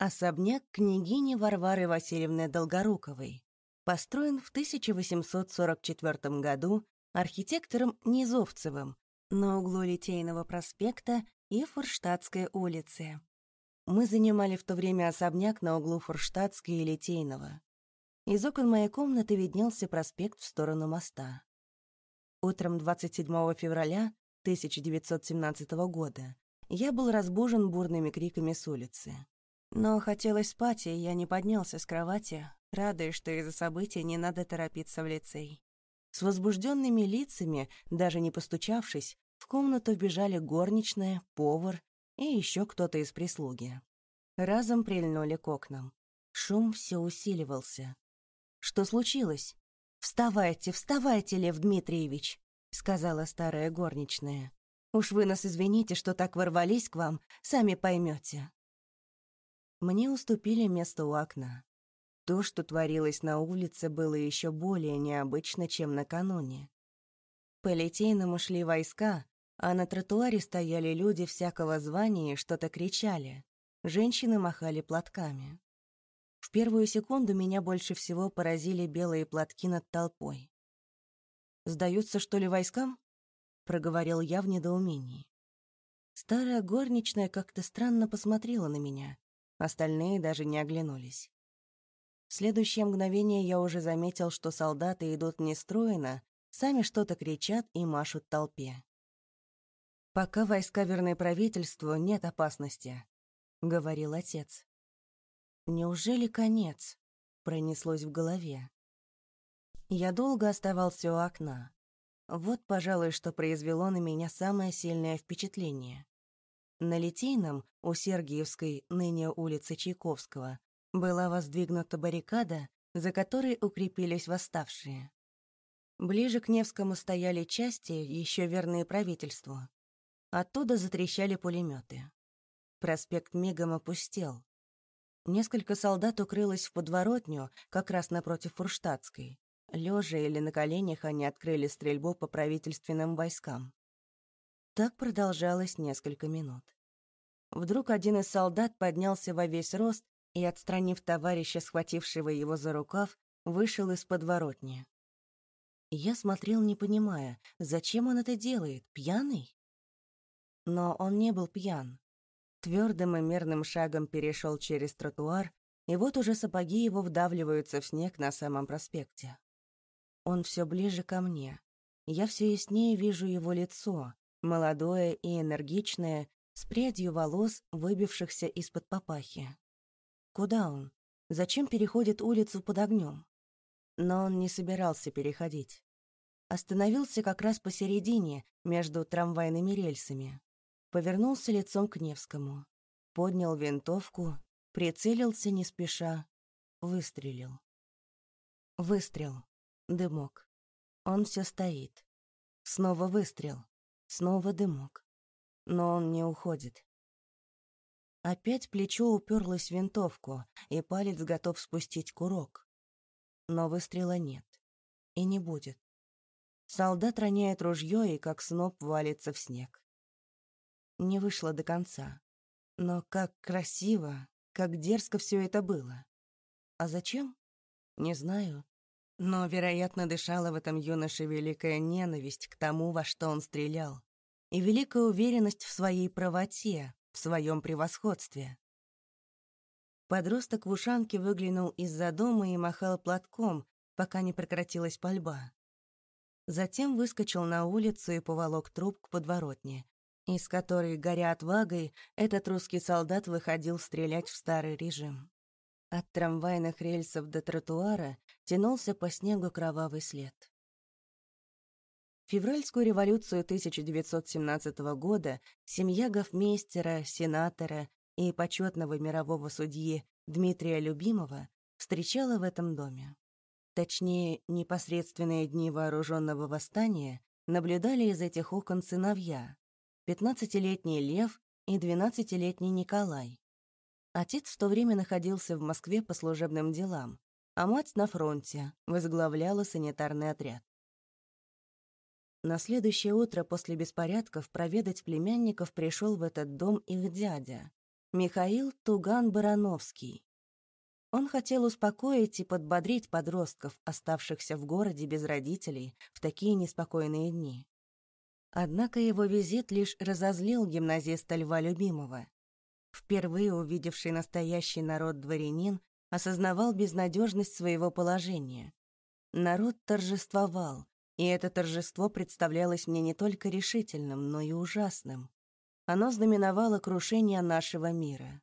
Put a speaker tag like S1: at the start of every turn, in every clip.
S1: Особняк княгини Варвары Васильевны Долгоруковой построен в 1844 году архитектором Низовцевым на углу Литейного проспекта и Форштадтской улицы. Мы занимали в то время особняк на углу Форштадтской и Литейного. Из окон моей комнаты виднелся проспект в сторону моста. Утром 27 февраля 1917 года я был разбужен бурными криками с улицы. Но хотелось спать, и я не поднялся с кровати, радуясь, что из-за событий не надо торопиться в лицей. С возбужденными лицами, даже не постучавшись, в комнату вбежали горничная, повар и еще кто-то из прислуги. Разом прильнули к окнам. Шум все усиливался. «Что случилось?» «Вставайте, вставайте, Лев Дмитриевич!» — сказала старая горничная. «Уж вы нас извините, что так ворвались к вам, сами поймете. Мне уступили место у окна. То, что творилось на улице, было еще более необычно, чем накануне. По Литейному шли войска, а на тротуаре стояли люди всякого звания и что-то кричали. Женщины махали платками. В первую секунду меня больше всего поразили белые платки над толпой. «Сдаются, что ли, войскам?» — проговорил я в недоумении. Старая горничная как-то странно посмотрела на меня, Остальные даже не оглянулись. В следующее мгновение я уже заметил, что солдаты идут нестроенно, сами что-то кричат и машут толпе. «Пока войска верны правительству, нет опасности», — говорил отец. «Неужели конец?» — пронеслось в голове. Я долго оставался у окна. Вот, пожалуй, что произвело на меня самое сильное впечатление. На Литейном, у Сергиевской, ныне улицы Чайковского, была воздвигнута баррикада, за которой укрепились восставшие. Ближе к Невскому стояли части, еще верные правительству. Оттуда затрещали пулеметы. Проспект мигом опустел. Несколько солдат укрылось в подворотню, как раз напротив Фурштадтской. Лежа или на коленях они открыли стрельбу по правительственным войскам. Так продолжалось несколько минут. Вдруг один из солдат поднялся во весь рост и, отстранив товарища, схватившего его за рукав, вышел из подворотни. Я смотрел, не понимая, зачем он это делает, пьяный? Но он не был пьян. Твердым и мерным шагом перешел через тротуар, и вот уже сапоги его вдавливаются в снег на самом проспекте. Он все ближе ко мне. Я все яснее вижу его лицо, молодое и энергичное, с прядью волос, выбившихся из-под папахи. Куда он? Зачем переходит улицу под огнем? Но он не собирался переходить. Остановился как раз посередине, между трамвайными рельсами. Повернулся лицом к Невскому. Поднял винтовку, прицелился не спеша, выстрелил. Выстрел. Дымок. Он все стоит. Снова выстрел. Снова дымок. Но он не уходит. Опять плечо уперлось в винтовку, и палец готов спустить курок. Но выстрела нет. И не будет. Солдат роняет ружье и как сноп валится в снег. Не вышло до конца. Но как красиво, как дерзко все это было. А зачем? Не знаю. Но, вероятно, дышала в этом юноше великая ненависть к тому, во что он стрелял, и великая уверенность в своей правоте, в своем превосходстве. Подросток в ушанке выглянул из-за дома и махал платком, пока не прекратилась пальба. Затем выскочил на улицу и поволок труп к подворотне, из которой, горя отвагой, этот русский солдат выходил стрелять в старый режим. От трамвайных рельсов до тротуара тянулся по снегу кровавый след. Февральскую революцию 1917 года семья гофмейстера, сенатора и почетного мирового судьи Дмитрия Любимова встречала в этом доме. Точнее, непосредственные дни вооруженного восстания наблюдали из этих окон сыновья, 15-летний Лев и 12-летний Николай. Отец в то время находился в Москве по служебным делам, а мать на фронте, возглавляла санитарный отряд. На следующее утро после беспорядков проведать племянников пришел в этот дом их дядя, Михаил Туган-Барановский. Он хотел успокоить и подбодрить подростков, оставшихся в городе без родителей в такие неспокойные дни. Однако его визит лишь разозлил гимназиста Льва Любимого. Впервые увидевший настоящий народ дворянин осознавал безнадежность своего положения. Народ торжествовал, и это торжество представлялось мне не только решительным, но и ужасным. Оно знаменовало крушение нашего мира.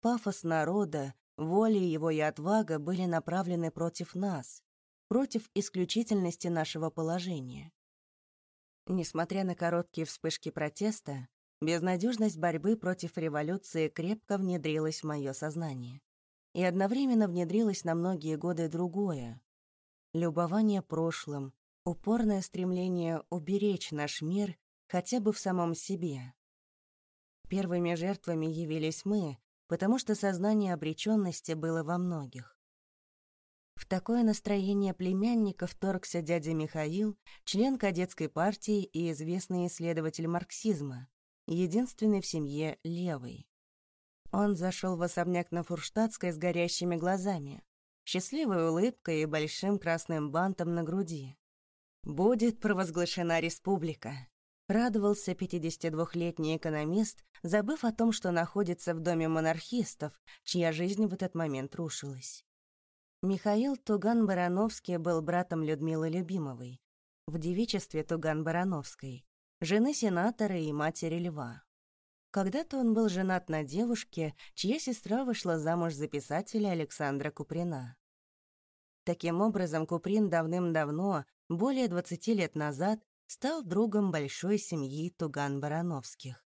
S1: Пафос народа, воля его и отвага были направлены против нас, против исключительности нашего положения. Несмотря на короткие вспышки протеста, безнадежность борьбы против революции крепко внедрилась в мое сознание. И одновременно внедрилось на многие годы другое. Любование прошлым, упорное стремление уберечь наш мир хотя бы в самом себе. Первыми жертвами явились мы, потому что сознание обреченности было во многих. В такое настроение племянника вторгся дядя Михаил, член кадетской партии и известный исследователь марксизма, единственный в семье левый. Он зашел в особняк на Фурштадтской с горящими глазами, счастливой улыбкой и большим красным бантом на груди. «Будет провозглашена республика», — радовался 52-летний экономист, забыв о том, что находится в доме монархистов, чья жизнь в этот момент рушилась. Михаил Туган-Барановский был братом Людмилы Любимовой, в девичестве Туган-Барановской, жены сенатора и матери Льва. Когда-то он был женат на девушке, чья сестра вышла замуж за писателя Александра Куприна. Таким образом, Куприн давным-давно, более 20 лет назад, стал другом большой семьи Туган-Барановских.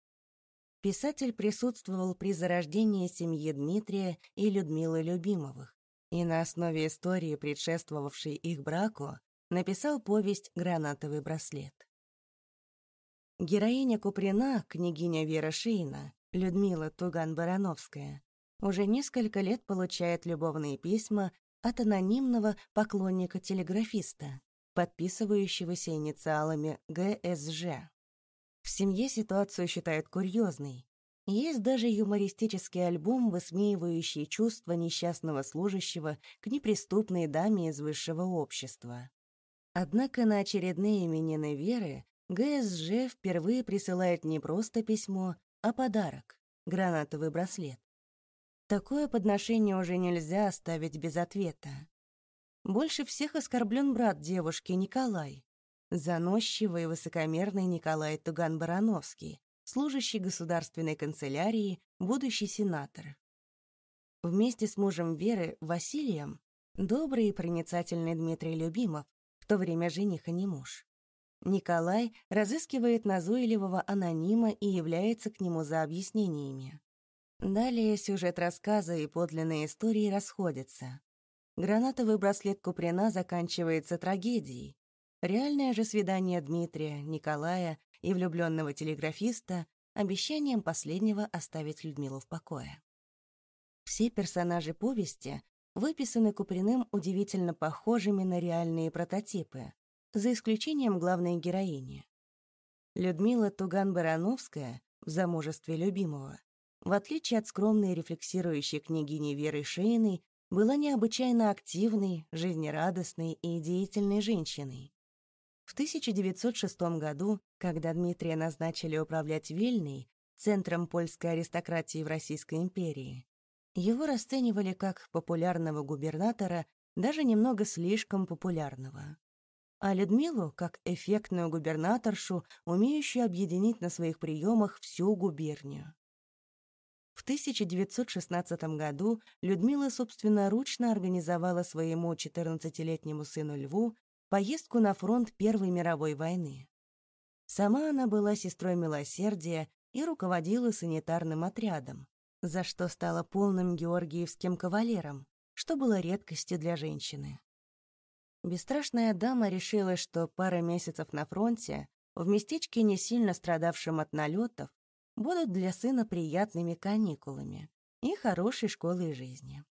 S1: Писатель присутствовал при зарождении семьи Дмитрия и Людмилы Любимовых и на основе истории, предшествовавшей их браку, написал повесть «Гранатовый браслет». Героиня Куприна, княгиня Вера Шейна, Людмила Туган-Барановская, уже несколько лет получает любовные письма от анонимного поклонника-телеграфиста, подписывающегося инициалами ГСЖ. В семье ситуацию считают курьезной. Есть даже юмористический альбом, высмеивающий чувства несчастного служащего к неприступной даме из высшего общества. Однако на очередные именины Веры ГСЖ впервые присылает не просто письмо, а подарок — гранатовый браслет. Такое подношение уже нельзя оставить без ответа. Больше всех оскорблен брат девушки Николай. Заносчивый и высокомерный Николай Туган-Барановский, служащий государственной канцелярии, будущий сенатор. Вместе с мужем Веры, Василием, добрый и проницательный Дмитрий Любимов, в то время жених, а не муж. Николай разыскивает назойливого анонима и является к нему за объяснениями. Далее сюжет рассказа и подлинные истории расходятся. Гранатовый браслет Куприна заканчивается трагедией. Реальное же свидание Дмитрия, Николая и влюбленного телеграфиста обещанием последнего оставить Людмилу в покое. Все персонажи повести выписаны Куприным удивительно похожими на реальные прототипы, за исключением главной героини. Людмила Туган-Барановская в замужестве любимого в отличие от скромной рефлексирующей княгини Веры Шейной, была необычайно активной, жизнерадостной и деятельной женщиной. В 1906 году, когда Дмитрия назначили управлять Вильной, центром польской аристократии в Российской империи, его расценивали как популярного губернатора, даже немного слишком популярного. А Людмилу — как эффектную губернаторшу, умеющую объединить на своих приемах всю губернию. В 1916 году Людмила собственноручно организовала своему 14-летнему сыну Льву поездку на фронт Первой мировой войны. Сама она была сестрой милосердия и руководила санитарным отрядом, за что стала полным георгиевским кавалером, что было редкостью для женщины. Бесстрашная дама решила, что пара месяцев на фронте, в местечке, не сильно страдавшем от налетов, будут для сына приятными каникулами и хорошей школой жизни.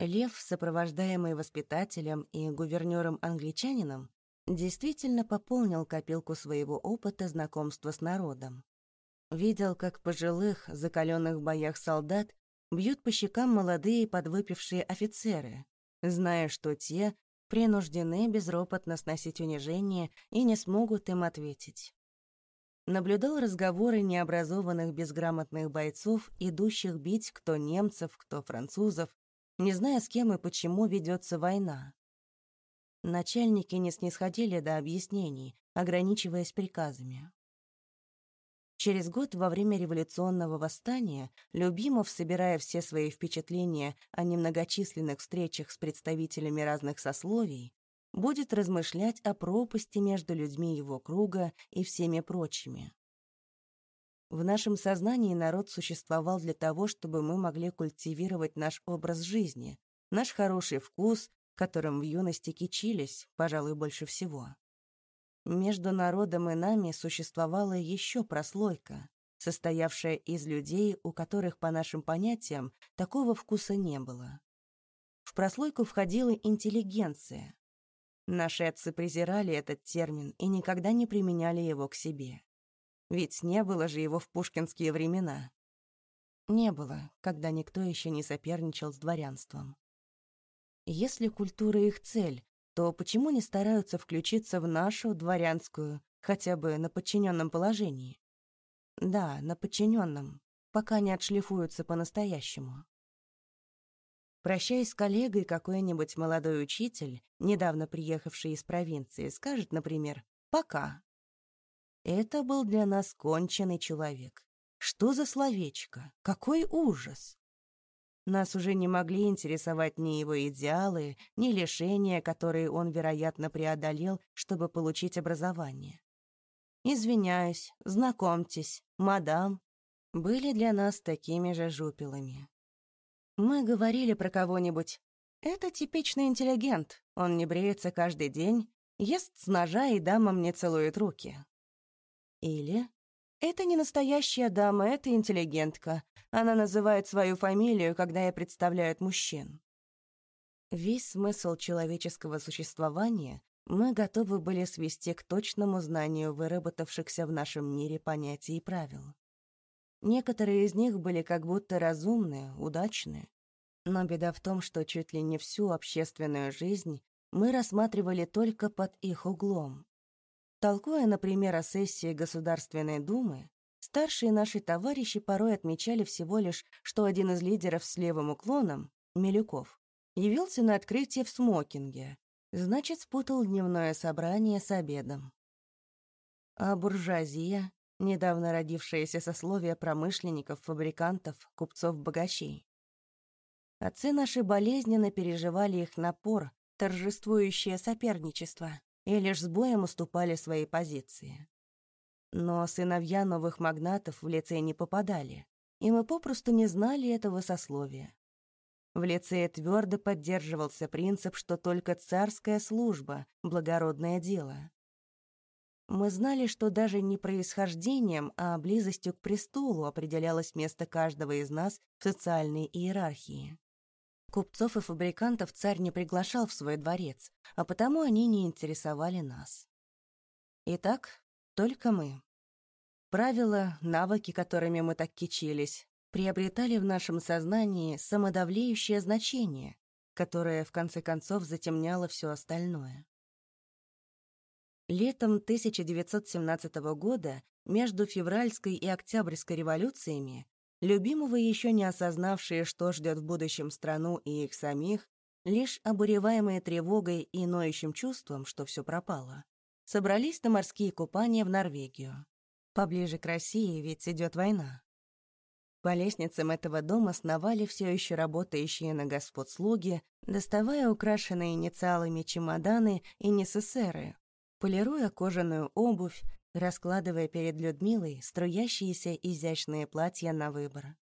S1: Лев, сопровождаемый воспитателем и гувернёром-англичанином, действительно пополнил копилку своего опыта знакомства с народом. Видел, как пожилых, закаленных в боях солдат бьют по щекам молодые подвыпившие офицеры, зная, что те принуждены безропотно сносить унижение и не смогут им ответить. Наблюдал разговоры необразованных безграмотных бойцов, идущих бить кто немцев, кто французов, не зная, с кем и почему ведется война. Начальники не снисходили до объяснений, ограничиваясь приказами. Через год, во время революционного восстания, Любимов, собирая все свои впечатления о немногочисленных встречах с представителями разных сословий, будет размышлять о пропасти между людьми его круга и всеми прочими. В нашем сознании народ существовал для того, чтобы мы могли культивировать наш образ жизни, наш хороший вкус, которым в юности кичились, пожалуй, больше всего. Между народом и нами существовала еще прослойка, состоявшая из людей, у которых, по нашим понятиям, такого вкуса не было. В прослойку входила интеллигенция. Наши отцы презирали этот термин и никогда не применяли его к себе. Ведь не было же его в пушкинские времена. Не было, когда никто еще не соперничал с дворянством. Если культура их цель, то почему не стараются включиться в нашу дворянскую, хотя бы на подчиненном положении? Да, на подчиненном, пока не отшлифуются по-настоящему. Прощаясь с коллегой, какой-нибудь молодой учитель, недавно приехавший из провинции, скажет, например, «пока». Это был для нас конченый человек. Что за словечко? Какой ужас! Нас уже не могли интересовать ни его идеалы, ни лишения, которые он, вероятно, преодолел, чтобы получить образование. «Извиняюсь, знакомьтесь, мадам», были для нас такими же жупелами. Мы говорили про кого-нибудь. «Это типичный интеллигент, он не бреется каждый день, ест с ножа и дамам не целует руки». Или «Это не настоящая дама, это интеллигентка. Она называет свою фамилию, когда ей представляют мужчин». Весь смысл человеческого существования мы готовы были свести к точному знанию выработавшихся в нашем мире понятий и правил. Некоторые из них были как будто разумные, удачные. Но беда в том, что чуть ли не всю общественную жизнь мы рассматривали только под их углом. Толкуя, например, о сессии Государственной Думы, старшие наши товарищи порой отмечали всего лишь, что один из лидеров с левым уклоном, Милюков, явился на открытие в смокинге, значит, спутал дневное собрание с обедом. А буржуазия, недавно родившееся сословие промышленников, фабрикантов, купцов-богачей. Отцы наши болезненно переживали их напор, торжествующее соперничество и лишь с боем уступали свои позиции. Но сыновья новых магнатов в лице не попадали, и мы попросту не знали этого сословия. В лицее твердо поддерживался принцип, что только царская служба — благородное дело. Мы знали, что даже не происхождением, а близостью к престолу определялось место каждого из нас в социальной иерархии. Купцов и фабрикантов царь не приглашал в свой дворец, а потому они не интересовали нас. Итак, только мы. Правила, навыки, которыми мы так кичились, приобретали в нашем сознании самодавлеющее значение, которое, в конце концов, затемняло все остальное. Летом 1917 года между февральской и октябрьской революциями Любимого, еще не осознавшие, что ждет в будущем страну и их самих, лишь обуреваемые тревогой и ноющим чувством, что все пропало, собрались на морские купания в Норвегию. Поближе к России, ведь идет война. По лестницам этого дома сновали все еще работающие на господ слуги, доставая украшенные инициалами чемоданы и несессеры, полируя кожаную обувь, раскладывая перед Людмилой струящиеся изящные платья на выбор.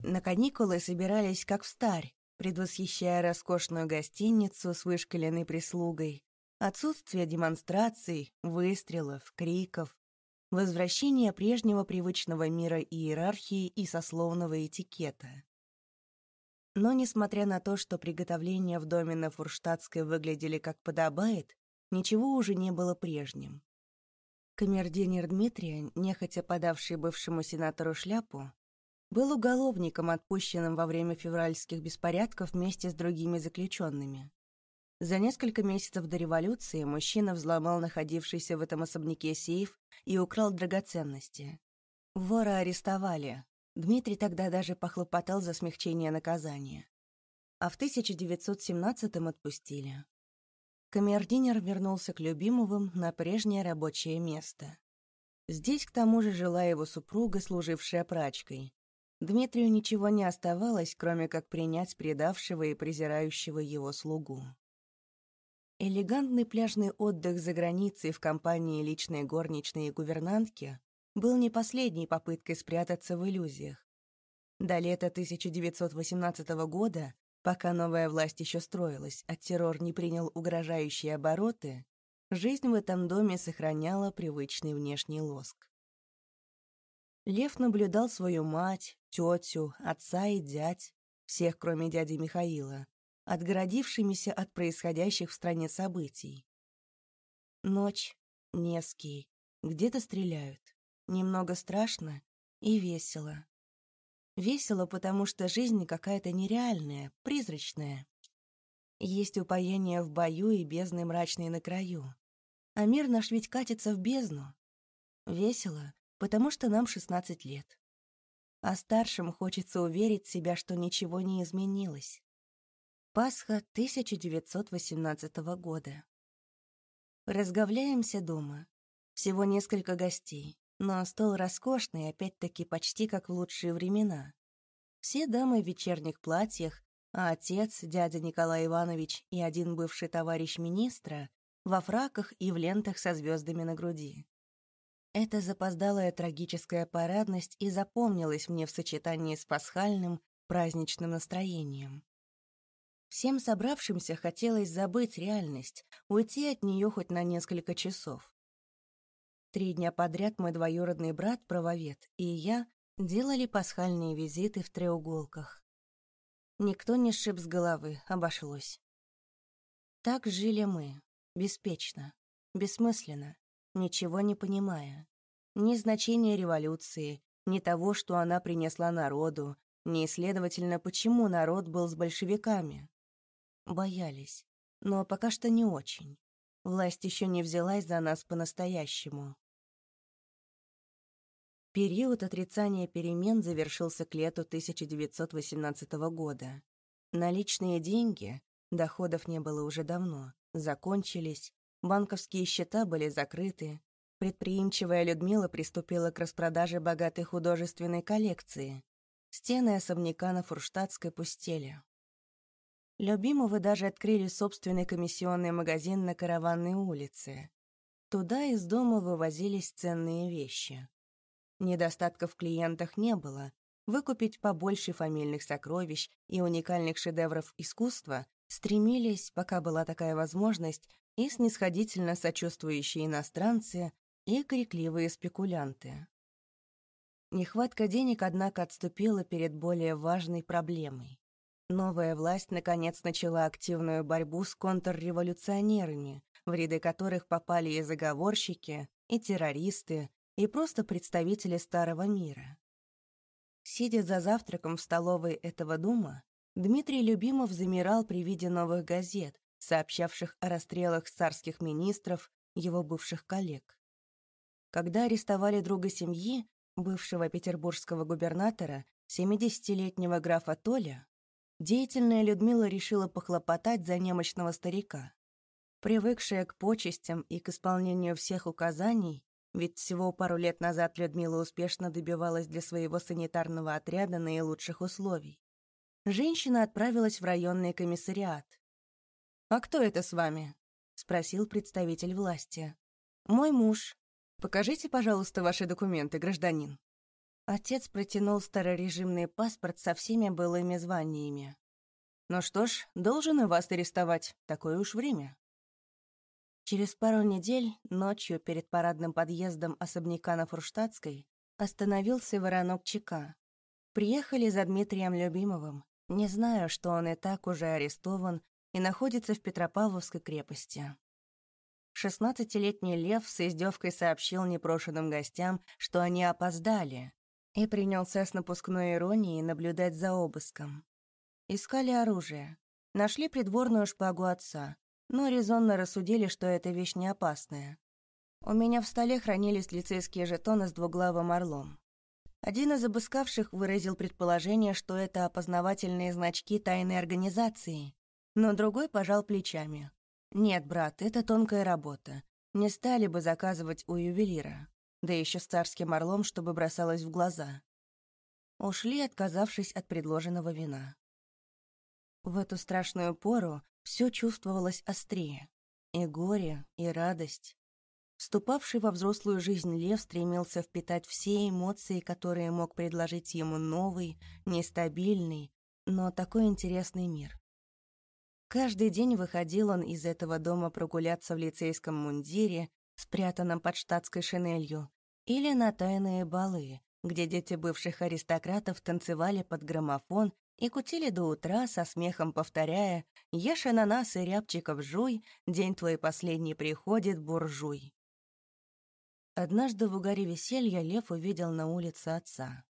S1: На каникулы собирались как в старь, предвосхищая роскошную гостиницу с вышкаленной прислугой, отсутствие демонстраций, выстрелов, криков, возвращение прежнего привычного мира иерархии и сословного этикета. Но, несмотря на то, что приготовления в доме на Фурштадтской выглядели как подобает, ничего уже не было прежним. Камердинер Дмитрия, нехотя подавший бывшему сенатору шляпу, был уголовником, отпущенным во время февральских беспорядков вместе с другими заключенными. За несколько месяцев до революции мужчина взломал находившийся в этом особняке сейф и украл драгоценности. Вора арестовали. Дмитрий тогда даже похлопотал за смягчение наказания. А в 1917-м отпустили. Камердинер вернулся к Любимовым на прежнее рабочее место. Здесь, к тому же, жила его супруга, служившая прачкой. Дмитрию ничего не оставалось, кроме как принять предавшего и презирающего его слугу. Элегантный пляжный отдых за границей в компании личной горничной и гувернантки был не последней попыткой спрятаться в иллюзиях. До лета 1918 года, пока новая власть еще строилась, а террор не принял угрожающие обороты, жизнь в этом доме сохраняла привычный внешний лоск. Лев наблюдал свою мать, тетю, отца и дядь, всех, кроме дяди Михаила, отгородившимися от происходящих в стране событий. Ночь, Невский, где-то стреляют. Немного страшно и весело. Весело, потому что жизнь какая-то нереальная, призрачная. Есть упоение в бою и бездны мрачной на краю. А мир наш ведь катится в бездну. Весело, потому что нам 16 лет. А старшим хочется уверить себя, что ничего не изменилось. Пасха 1918 года. Разговляемся дома. Всего несколько гостей, но стол роскошный, опять-таки почти как в лучшие времена. Все дамы в вечерних платьях, а отец, дядя Николай Иванович и один бывший товарищ министра во фраках и в лентах со звездами на груди. Эта запоздалая трагическая парадность и запомнилась мне в сочетании с пасхальным, праздничным настроением. Всем собравшимся хотелось забыть реальность, уйти от нее хоть на несколько часов. Три дня подряд мой двоюродный брат, правовед, и я делали пасхальные визиты в треуголках. Никто не сшиб с головы, обошлось. Так жили мы, беспечно, бессмысленно, ничего не понимая. Ни значения революции, ни того, что она принесла народу, ни, следовательно, почему народ был с большевиками. Боялись. Но пока что не очень. Власть еще не взялась за нас по-настоящему. Период отрицания перемен завершился к лету 1918 года. Наличные деньги, доходов не было уже давно, закончились, банковские счета были закрыты, предприимчивая Людмила приступила к распродаже богатой художественной коллекции. Стены особняка на Фурштадтской пустели. Любимого даже открыли собственный комиссионный магазин на Караванной улице. Туда из дома вывозились ценные вещи. Недостатков в клиентах не было. Выкупить побольше фамильных сокровищ и уникальных шедевров искусства стремились, пока была такая возможность, и снисходительно сочувствующие иностранцы, и крикливые спекулянты. Нехватка денег, однако, отступила перед более важной проблемой. Новая власть наконец начала активную борьбу с контрреволюционерами, в ряды которых попали и заговорщики, и террористы, и просто представители старого мира. Сидя за завтраком в столовой этого дома, Дмитрий Любимов замирал при виде новых газет, сообщавших о расстрелах царских министров, его бывших коллег. Когда арестовали друга семьи, бывшего петербургского губернатора, 70-летнего графа Толя, Деятельная Людмила решила похлопотать за немощного старика. Привыкшая к почестям и к исполнению всех указаний, ведь всего пару лет назад Людмила успешно добивалась для своего санитарного отряда наилучших условий. Женщина отправилась в районный комиссариат. «А кто это с вами?» — спросил представитель власти. «Мой муж. Покажите, пожалуйста, ваши документы, гражданин». Отец протянул старорежимный паспорт со всеми былыми званиями. «Ну что ж, должен и вас арестовать. Такое уж время». Через пару недель, ночью перед парадным подъездом особняка на Фурштадтской, остановился воронок ЧК. Приехали за Дмитрием Любимовым, не зная, что он и так уже арестован и находится в Петропавловской крепости. шестнадцатилетний Лев с издевкой сообщил непрошенным гостям, что они опоздали, и принялся с напускной иронией наблюдать за обыском. Искали оружие. Нашли придворную шпагу отца, но резонно рассудили, что эта вещь не опасная. У меня в столе хранились лицейские жетоны с двуглавым орлом. Один из обыскавших выразил предположение, что это опознавательные значки тайной организации, но другой пожал плечами. «Нет, брат, это тонкая работа. Не стали бы заказывать у ювелира. Да еще с царским орлом, чтобы бросалось в глаза». Ушли, отказавшись от предложенного вина. В эту страшную пору все чувствовалось острее. И горе, и радость. Вступавший во взрослую жизнь Лев стремился впитать все эмоции, которые мог предложить ему новый, нестабильный, но такой интересный мир. Каждый день выходил он из этого дома прогуляться в лицейском мундире, спрятанном под штатской шинелью, или на тайные балы, где дети бывших аристократов танцевали под граммофон и кутили до утра, со смехом повторяя «Ешь ананас и рябчиков жуй, день твой последний приходит, буржуй». Однажды в угаре веселья Лев увидел на улице отца.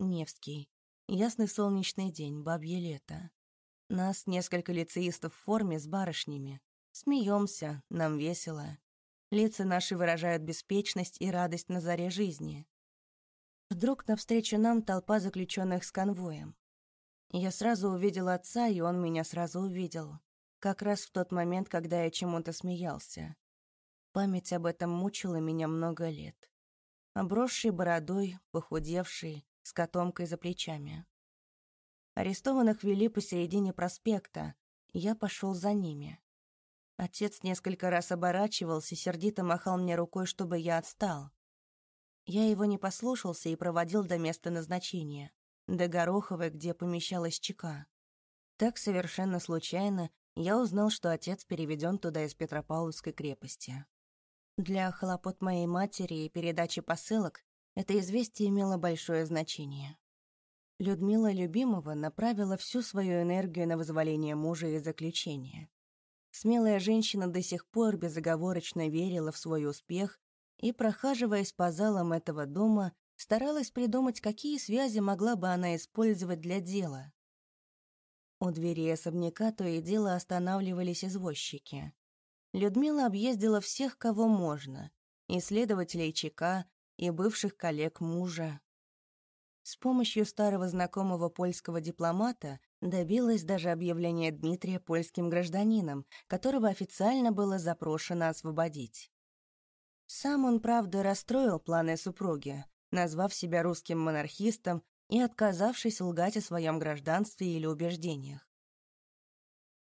S1: Невский. Ясный солнечный день, бабье лето. Нас несколько лицеистов в форме с барышнями. Смеемся, нам весело. Лица наши выражают беспечность и радость на заре жизни. Вдруг навстречу нам толпа заключенных с конвоем. Я сразу увидел отца, и он меня сразу увидел. Как раз в тот момент, когда я чему-то смеялся. Память об этом мучила меня много лет. Обросший бородой, похудевший, с котомкой за плечами. Арестованных вели посередине проспекта, я пошел за ними. Отец несколько раз оборачивался, сердито махал мне рукой, чтобы я отстал. Я его не послушался и проводил до места назначения, до Гороховой, где помещалась ЧК. Так совершенно случайно я узнал, что отец переведен туда из Петропавловской крепости. Для хлопот моей матери и передачи посылок это известие имело большое значение. Людмила Любимова направила всю свою энергию на вызволение мужа из заключения. Смелая женщина до сих пор безоговорочно верила в свой успех и, прохаживаясь по залам этого дома, старалась придумать, какие связи могла бы она использовать для дела. У двери особняка то и дело останавливались извозчики. Людмила объездила всех, кого можно, и следователей ЧК, и бывших коллег мужа. С помощью старого знакомого польского дипломата добилась даже объявления Дмитрия польским гражданином, которого официально было запрошено освободить. Сам он, правда, расстроил планы супруги, назвав себя русским монархистом и отказавшись лгать о своем гражданстве или убеждениях.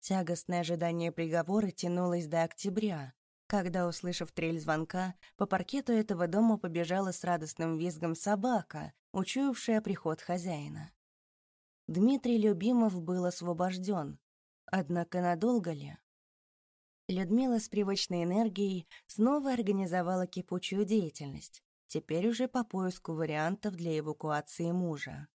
S1: Тягостное ожидание приговора тянулось до октября, когда, услышав трель звонка, по паркету этого дома побежала с радостным визгом собака, учуявшая приход хозяина. Дмитрий Любимов был освобожден, однако надолго ли? Людмила с привычной энергией снова организовала кипучую деятельность, теперь уже по поиску вариантов для эвакуации мужа.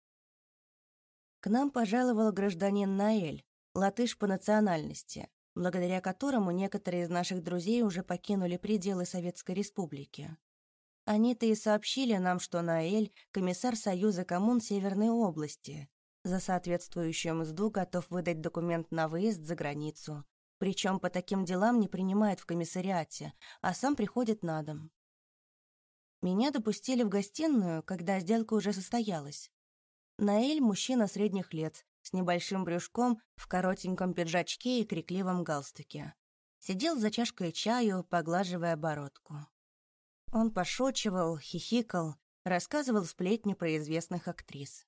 S1: К нам пожаловал гражданин Наэль, латыш по национальности, благодаря которому некоторые из наших друзей уже покинули пределы Советской Республики. Они-то и сообщили нам, что Наэль — комиссар Союза коммун Северной области. За соответствующую мзду готов выдать документ на выезд за границу. Причем по таким делам не принимает в комиссариате, а сам приходит на дом. Меня допустили в гостиную, когда сделка уже состоялась. Наэль — мужчина средних лет, с небольшим брюшком, в коротеньком пиджачке и крикливом галстуке. Сидел за чашкой чаю, поглаживая бородку. Он пошучивал, хихикал, рассказывал сплетни про известных актрис.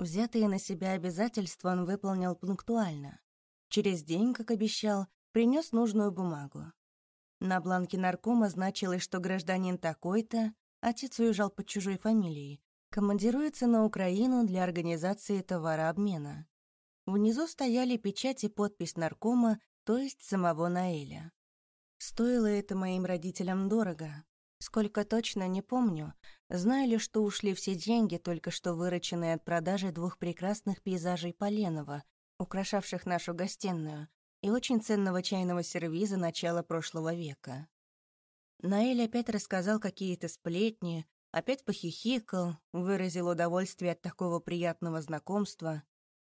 S1: Взятые на себя обязательства он выполнил пунктуально. Через день, как обещал, принес нужную бумагу. На бланке наркома значилось, что гражданин такой-то, отец уезжал под чужой фамилией, командируется на Украину для организации товарообмена. Внизу стояли печать и подпись наркома, то есть самого Наэля. Стоило это моим родителям дорого. Сколько точно, не помню. Знаю ли, что ушли все деньги, только что вырученные от продажи двух прекрасных пейзажей Поленова, украшавших нашу гостиную, и очень ценного чайного сервиза начала прошлого века. Наэль опять рассказал какие-то сплетни, опять похихикал, выразил удовольствие от такого приятного знакомства,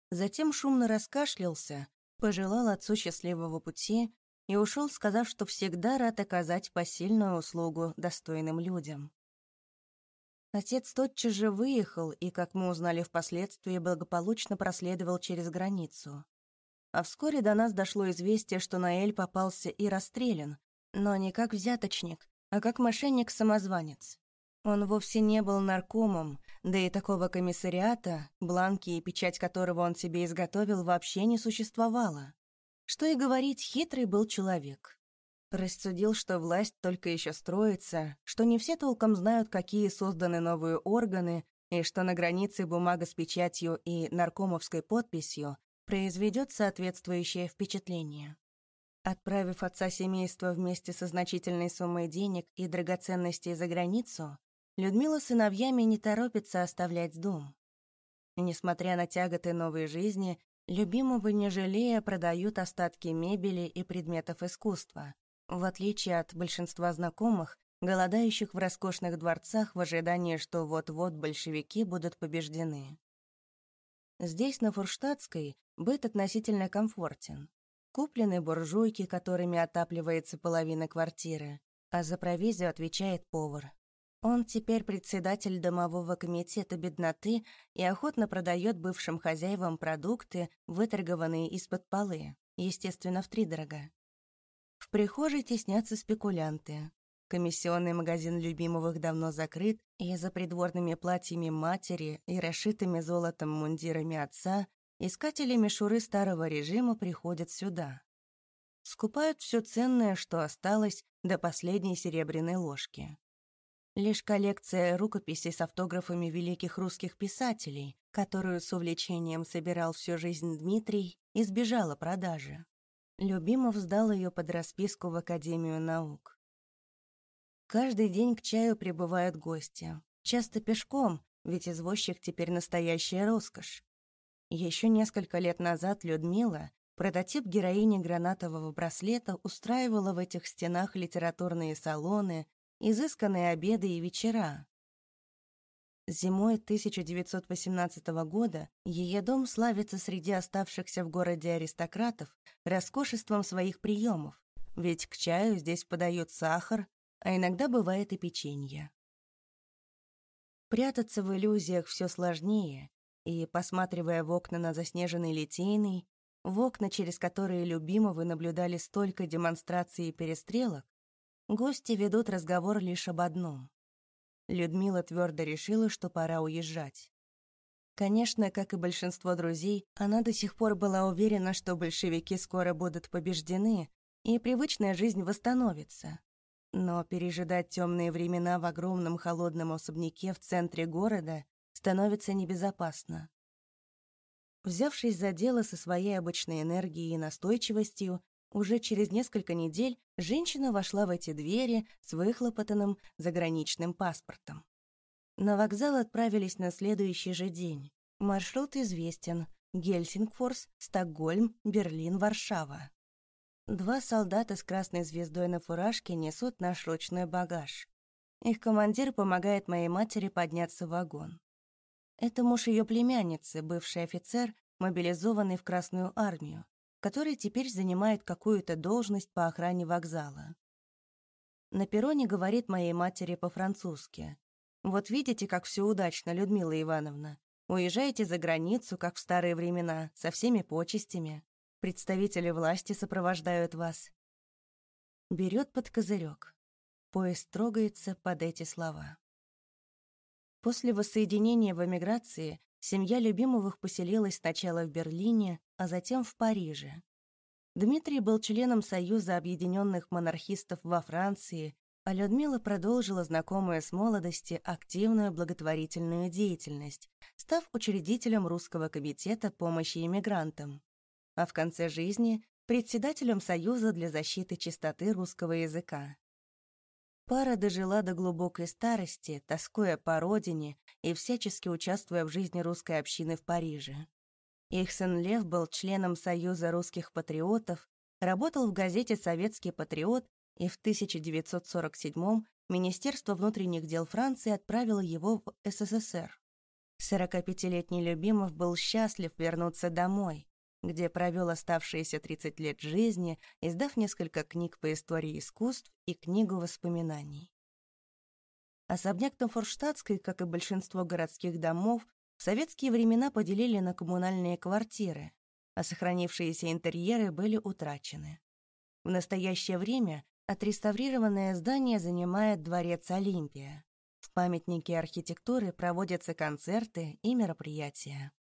S1: затем шумно раскашлялся, пожелал отцу счастливого пути и ушел, сказав, что всегда рад оказать посильную услугу достойным людям. Отец тотчас же выехал и, как мы узнали впоследствии, благополучно проследовал через границу. А вскоре до нас дошло известие, что Наэль попался и расстрелян, но не как взяточник, а как мошенник-самозванец. Он вовсе не был наркомом, да и такого комиссариата, бланки и печать которого он себе изготовил, вообще не существовало. Что и говорить, хитрый был человек. Рассудил, что власть только еще строится, что не все толком знают, какие созданы новые органы, и что на границе бумага с печатью и наркомовской подписью произведет соответствующее впечатление. Отправив отца семейства вместе со значительной суммой денег и драгоценностей за границу, Людмила с сыновьями не торопится оставлять дом. Несмотря на тяготы новой жизни, любимого не жалея продают остатки мебели и предметов искусства, в отличие от большинства знакомых, голодающих в роскошных дворцах в ожидании, что вот-вот большевики будут побеждены. Здесь, на Фурштадтской, быт относительно комфортен. Куплены буржуйки, которыми отапливается половина квартиры, а за провизию отвечает повар. Он теперь председатель домового комитета бедноты и охотно продает бывшим хозяевам продукты, выторгованные из-под полы, естественно, втридорога. В прихожей теснятся спекулянты. Комиссионный магазин любимовых давно закрыт, и за придворными платьями матери и расшитыми золотом мундирами отца искатели мишуры старого режима приходят сюда. Скупают все ценное, что осталось, до последней серебряной ложки. Лишь коллекция рукописей с автографами великих русских писателей, которую с увлечением собирал всю жизнь Дмитрий, избежала продажи. Любимов сдал ее под расписку в Академию наук. Каждый день к чаю прибывают гости. Часто пешком, ведь извозчик теперь настоящая роскошь. Еще несколько лет назад Людмила, прототип героини гранатового браслета, устраивала в этих стенах литературные салоны, изысканные обеды и вечера. Зимой 1918 года ее дом славится среди оставшихся в городе аристократов роскошеством своих приемов, ведь к чаю здесь подают сахар, а иногда бывает и печенье. Прятаться в иллюзиях все сложнее, и, посматривая в окна на заснеженный Литейный, в окна, через которые любимого наблюдали столько демонстраций и перестрелок, гости ведут разговор лишь об одном. Людмила твердо решила, что пора уезжать. Конечно, как и большинство друзей, она до сих пор была уверена, что большевики скоро будут побеждены, и привычная жизнь восстановится. Но пережидать темные времена в огромном холодном особняке в центре города становится небезопасно. Взявшись за дело со своей обычной энергией и настойчивостью, уже через несколько недель женщина вошла в эти двери с выхлопотанным заграничным паспортом. На вокзал отправились на следующий же день. Маршрут известен. Гельсингфорс, Стокгольм, Берлин, Варшава. Два солдата с красной звездой на фуражке несут наш ручной багаж. Их командир помогает моей матери подняться в вагон. Это муж ее племянницы, бывший офицер, мобилизованный в Красную армию, который теперь занимает какую-то должность по охране вокзала. На перроне говорит моей матери по-французски. «Вот видите, как все удачно, Людмила Ивановна. Уезжаете за границу, как в старые времена, со всеми почестями. Представители власти сопровождают вас». Берет под козырек. Поезд трогается под эти слова. После воссоединения в эмиграции семья Любимовых поселилась сначала в Берлине, а затем в Париже. Дмитрий был членом Союза объединенных монархистов во Франции, а Людмила продолжила знакомую с молодости активную благотворительную деятельность, став учредителем Русского комитета помощи иммигрантам, а в конце жизни — председателем Союза для защиты чистоты русского языка. Пара дожила до глубокой старости, тоскуя по родине и всячески участвуя в жизни русской общины в Париже. Их сын Лев был членом Союза русских патриотов, работал в газете «Советский патриот» и в 1947 Министерство внутренних дел Франции отправило его в СССР. 45-летний Любимов был счастлив вернуться домой, где провел оставшиеся 30 лет жизни, издав несколько книг по истории искусств и книгу воспоминаний. Особняк на Форштадтской, как и большинство городских домов, в советские времена поделили на коммунальные квартиры, а сохранившиеся интерьеры были утрачены. В настоящее время отреставрированное здание занимает дворец Олимпия. В памятнике архитектуры проводятся концерты и мероприятия.